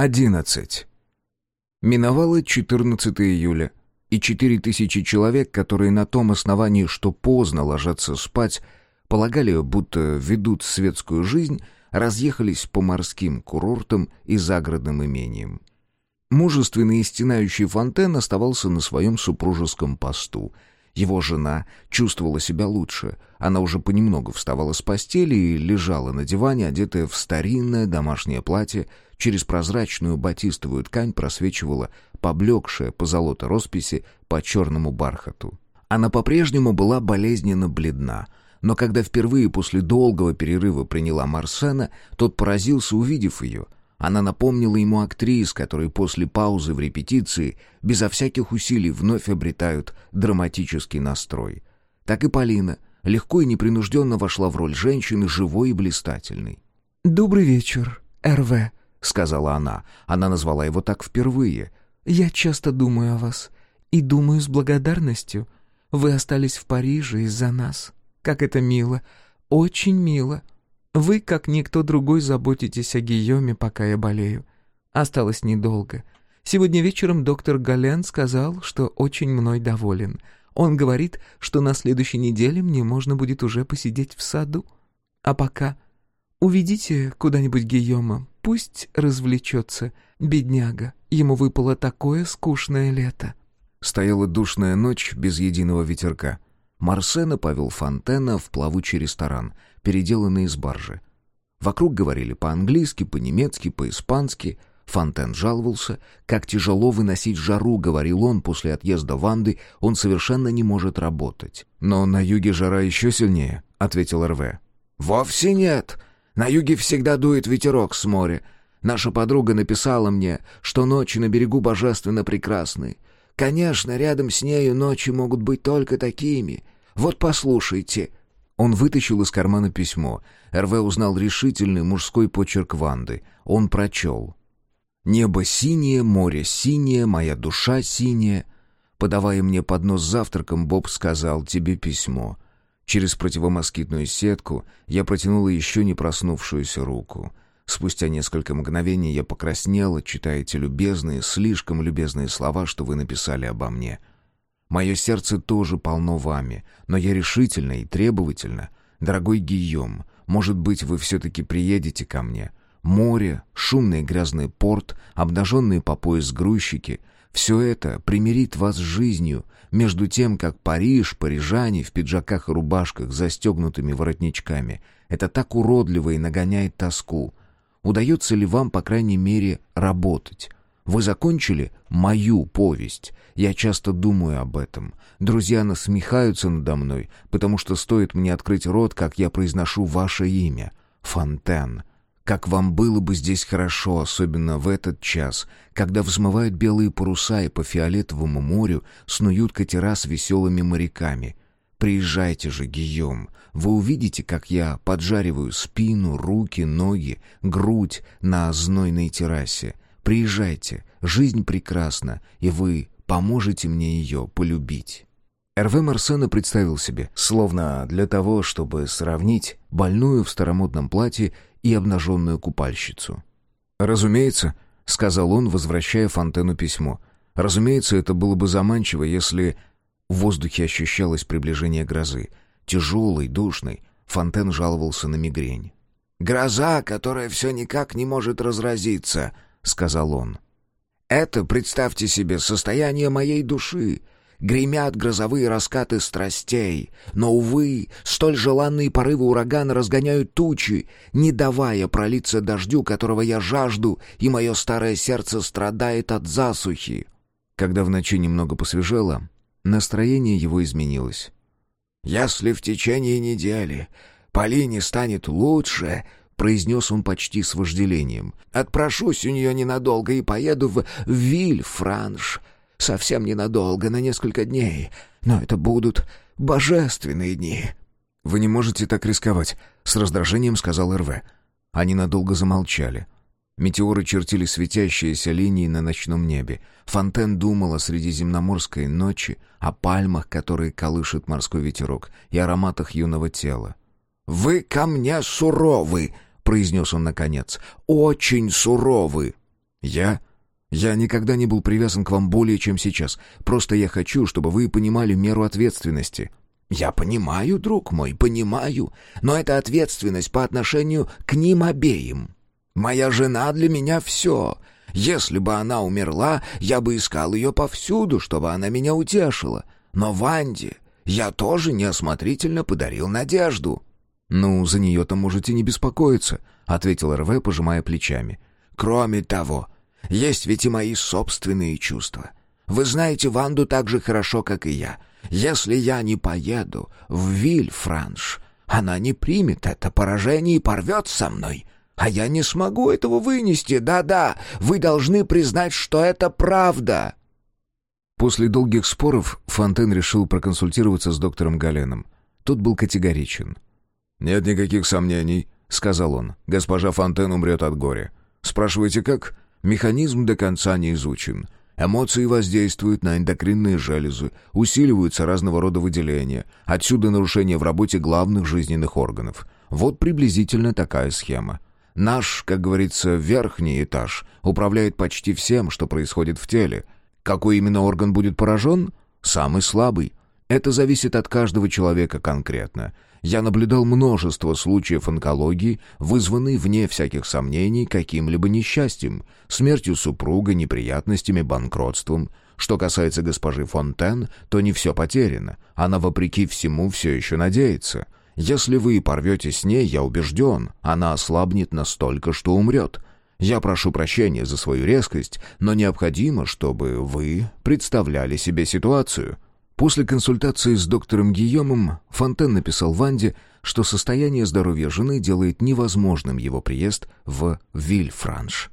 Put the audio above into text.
11. Миновало 14 июля, и 4000 человек, которые на том основании, что поздно ложатся спать, полагали, будто ведут светскую жизнь, разъехались по морским курортам и загородным имениям. Мужественный и стенающий Фонтен оставался на своем супружеском посту — его жена чувствовала себя лучше. Она уже понемногу вставала с постели и лежала на диване, одетая в старинное домашнее платье. Через прозрачную батистовую ткань просвечивала поблекшая позолота росписи по черному бархату. Она по-прежнему была болезненно бледна, но когда впервые после долгого перерыва приняла Марсена, тот поразился, увидев ее — она напомнила ему актрис, которые после паузы в репетиции безо всяких усилий вновь обретают драматический настрой. Так и Полина легко и непринужденно вошла в роль женщины, живой и блистательной. «Добрый вечер, РВ», — сказала она. Она назвала его так впервые. «Я часто думаю о вас. И думаю с благодарностью. Вы остались в Париже из-за нас. Как это мило. Очень мило». Вы, как никто другой, заботитесь о Гийоме, пока я болею. Осталось недолго. Сегодня вечером доктор Гален сказал, что очень мной доволен. Он говорит, что на следующей неделе мне можно будет уже посидеть в саду. А пока уведите куда-нибудь Гийома, пусть развлечется. Бедняга, ему выпало такое скучное лето. Стояла душная ночь без единого ветерка. Марсена повел Фонтена в плавучий ресторан, переделанный из баржи. Вокруг говорили по-английски, по-немецки, по-испански. Фонтен жаловался, как тяжело выносить жару, говорил он после отъезда Ванды, он совершенно не может работать. «Но на юге жара еще сильнее», — ответил РВ. «Вовсе нет. На юге всегда дует ветерок с моря. Наша подруга написала мне, что ночи на берегу божественно прекрасны. Конечно, рядом с нею ночи могут быть только такими. Вот послушайте». Он вытащил из кармана письмо. РВ узнал решительный мужской почерк Ванды. Он прочел. «Небо синее, море синее, моя душа синяя». Подавая мне поднос с завтраком, Боб сказал «Тебе письмо». Через противомоскитную сетку я протянула еще не проснувшуюся руку — Спустя несколько мгновений я покраснела, читая эти любезные, слишком любезные слова, что вы написали обо мне. Мое сердце тоже полно вами, но я решительно и требовательно. Дорогой Гийом, может быть, вы все-таки приедете ко мне. Море, шумный грязный порт, обнаженные по пояс грузчики — все это примирит вас с жизнью, между тем, как Париж, парижане в пиджаках и рубашках, застегнутыми воротничками. Это так уродливо и нагоняет тоску. Удается ли вам, по крайней мере, работать? Вы закончили мою повесть. Я часто думаю об этом. Друзья насмехаются надо мной, потому что стоит мне открыть рот, как я произношу ваше имя. Фонтен. Как вам было бы здесь хорошо, особенно в этот час, когда взмывают белые паруса и по фиолетовому морю снуют катера с веселыми моряками. Приезжайте же, Гийом, вы увидите, как я поджариваю спину, руки, ноги, грудь на знойной террасе. Приезжайте, жизнь прекрасна, и вы поможете мне ее полюбить». Эрве Марсена представил себе, словно для того, чтобы сравнить больную в старомодном платье и обнаженную купальщицу. «Разумеется», — сказал он, возвращая Фонтену письмо. «Разумеется, это было бы заманчиво, если...» В воздухе ощущалось приближение грозы — тяжелый, душный. Фонтен жаловался на мигрень. «Гроза, которая все никак не может разразиться», — сказал он. «Это, представьте себе, состояние моей души. Гремят грозовые раскаты страстей, но, увы, столь желанные порывы урагана разгоняют тучи, не давая пролиться дождю, которого я жажду, и мое старое сердце страдает от засухи». Когда в ночи немного посвежело, настроение его изменилось. «Если в течение недели Полине станет лучше», — произнес он почти с вожделением, «отпрошусь у нее ненадолго и поеду в Виль-Франш. Совсем ненадолго, на несколько дней. Но это будут божественные дни». «Вы не можете так рисковать», — с раздражением сказал РВ. Они надолго замолчали. Метеоры чертили светящиеся линии на ночном небе. Фонтен думал о средиземноморской ночи, о пальмах, которые колышет морской ветерок, и ароматах юного тела. «Вы ко мне суровы!» — произнес он наконец. «Очень суровы!» «Я? Я никогда не был привязан к вам более, чем сейчас. Просто я хочу, чтобы вы понимали меру ответственности». «Я понимаю, друг мой, понимаю, но это ответственность по отношению к ним обеим. Моя жена для меня все. Если бы она умерла, я бы искал ее повсюду, чтобы она меня утешила. Но Ванде я тоже неосмотрительно подарил надежду». «Ну, за нее-то можете не беспокоиться», — ответил РВ, пожимая плечами. «Кроме того, есть ведь и мои собственные чувства. Вы знаете Ванду так же хорошо, как и я. Если я не поеду в Вильфранш, она не примет это поражение и порвет со мной. А я не смогу этого вынести. Да-да, вы должны признать, что это правда». После долгих споров Фонтен решил проконсультироваться с доктором Галеном. Тот был категоричен. «Нет никаких сомнений», — сказал он. «Госпожа Фонтен умрет от горя. Спрашиваете, как? Механизм до конца не изучен. Эмоции воздействуют на эндокринные железы, усиливаются разного рода выделения. Отсюда нарушение в работе главных жизненных органов. Вот приблизительно такая схема. Наш, как говорится, верхний этаж управляет почти всем, что происходит в теле. Какой именно орган будет поражен? Самый слабый. Это зависит от каждого человека конкретно. Я наблюдал множество случаев онкологии, вызванной, вне всяких сомнений, каким-либо несчастьем, смертью супруга, неприятностями, банкротством. Что касается госпожи Фонтен, то не все потеряно. Она, вопреки всему, все еще надеется. Если вы порвете с ней, я убежден, она ослабнет настолько, что умрет. Я прошу прощения за свою резкость, но необходимо, чтобы вы представляли себе ситуацию». После консультации с доктором Гийомом Фонтен написал Ванде, что состояние здоровья жены делает невозможным его приезд в Вильфранш.